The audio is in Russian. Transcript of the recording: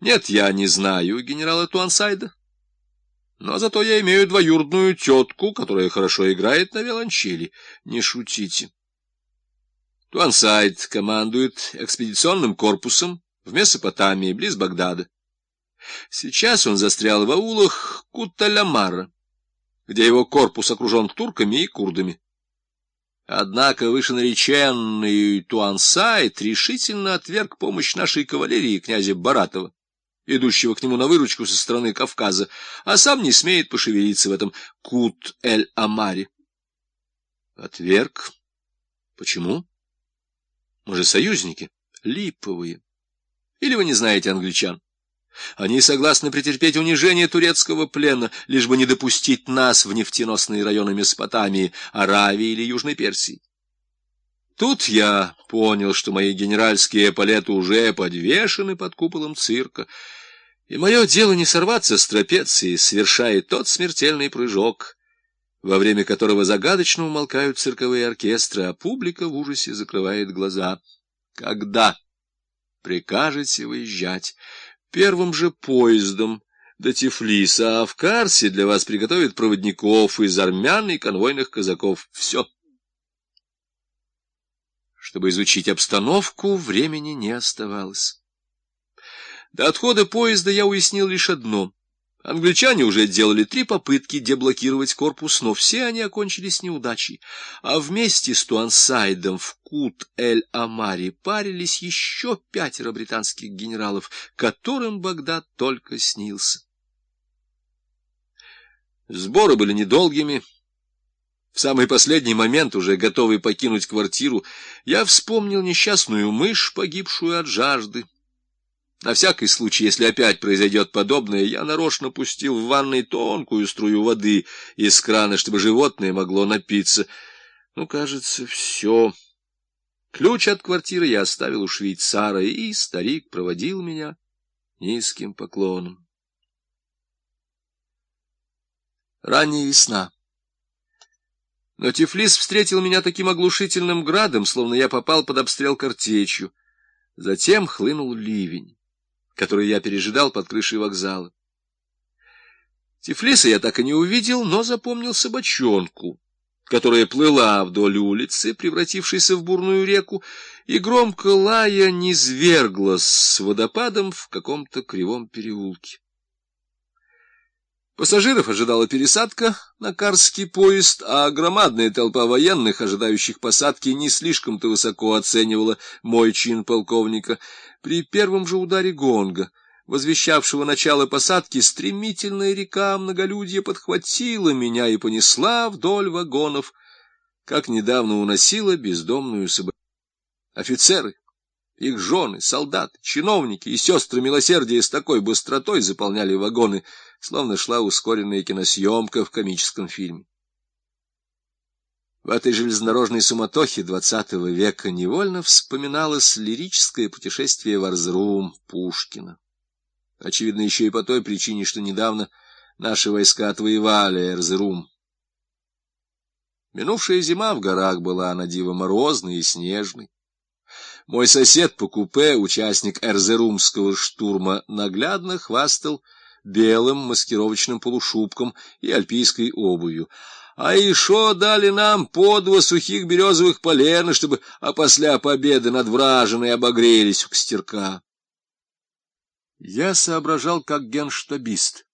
Нет, я не знаю генерала Туансайда, но зато я имею двоюродную тетку, которая хорошо играет на виолончели. Не шутите. Туансайд командует экспедиционным корпусом в Месопотамии, близ Багдада. Сейчас он застрял в аулах Куталямара, где его корпус окружен турками и курдами. Однако вышенареченный Туансайд решительно отверг помощь нашей кавалерии князя Баратова идущего к нему на выручку со стороны Кавказа, а сам не смеет пошевелиться в этом Кут-эль-Амаре. Отверг. Почему? Мы же союзники, липовые. Или вы не знаете англичан? Они согласны претерпеть унижение турецкого плена, лишь бы не допустить нас в нефтеносные районы Месопотамии, Аравии или Южной Персии. Тут я понял, что мои генеральские эполеты уже подвешены под куполом цирка, и мое дело не сорваться с трапеции, совершая тот смертельный прыжок, во время которого загадочно умолкают цирковые оркестры, а публика в ужасе закрывает глаза. Когда прикажете выезжать? Первым же поездом до Тифлиса, а в Карсе для вас приготовят проводников из армян и конвойных казаков. Все. Чтобы изучить обстановку, времени не оставалось. До отхода поезда я уяснил лишь одно. Англичане уже делали три попытки деблокировать корпус, но все они окончились неудачей. А вместе с Туансайдом в Кут-эль-Амаре парились еще пятеро британских генералов, которым Багдад только снился. Сборы были недолгими. В самый последний момент, уже готовый покинуть квартиру, я вспомнил несчастную мышь, погибшую от жажды. На всякий случай, если опять произойдет подобное, я нарочно пустил в ванной тонкую струю воды из крана, чтобы животное могло напиться. Ну, кажется, все. Ключ от квартиры я оставил у швейцара, и старик проводил меня низким поклоном. Ранняя весна. Но Тифлис встретил меня таким оглушительным градом, словно я попал под обстрел картечью. Затем хлынул ливень, который я пережидал под крышей вокзала. Тифлиса я так и не увидел, но запомнил собачонку, которая плыла вдоль улицы, превратившейся в бурную реку, и громко лая низверглась с водопадом в каком-то кривом переулке. Пассажиров ожидала пересадка на Карский поезд, а громадная толпа военных, ожидающих посадки, не слишком-то высоко оценивала мой чин полковника. При первом же ударе гонга, возвещавшего начало посадки, стремительная река многолюдья подхватила меня и понесла вдоль вагонов, как недавно уносила бездомную собаку. Офицеры их жены, солдаты, чиновники и сестры милосердия с такой быстротой заполняли вагоны, словно шла ускоренная киносъемка в комическом фильме. В этой железнодорожной суматохе двадцатого века невольно вспоминалось лирическое путешествие в Арзрум Пушкина. Очевидно, еще и по той причине, что недавно наши войска отвоевали Эрзрум. Минувшая зима в горах была на диво морозной и снежной. Мой сосед по купе, участник эрзерумского штурма, наглядно хвастал белым маскировочным полушубком и альпийской обувью. А еще дали нам по два сухих березовых полена, чтобы опосля победы над вражиной обогрелись у костерка. Я соображал как генштабист.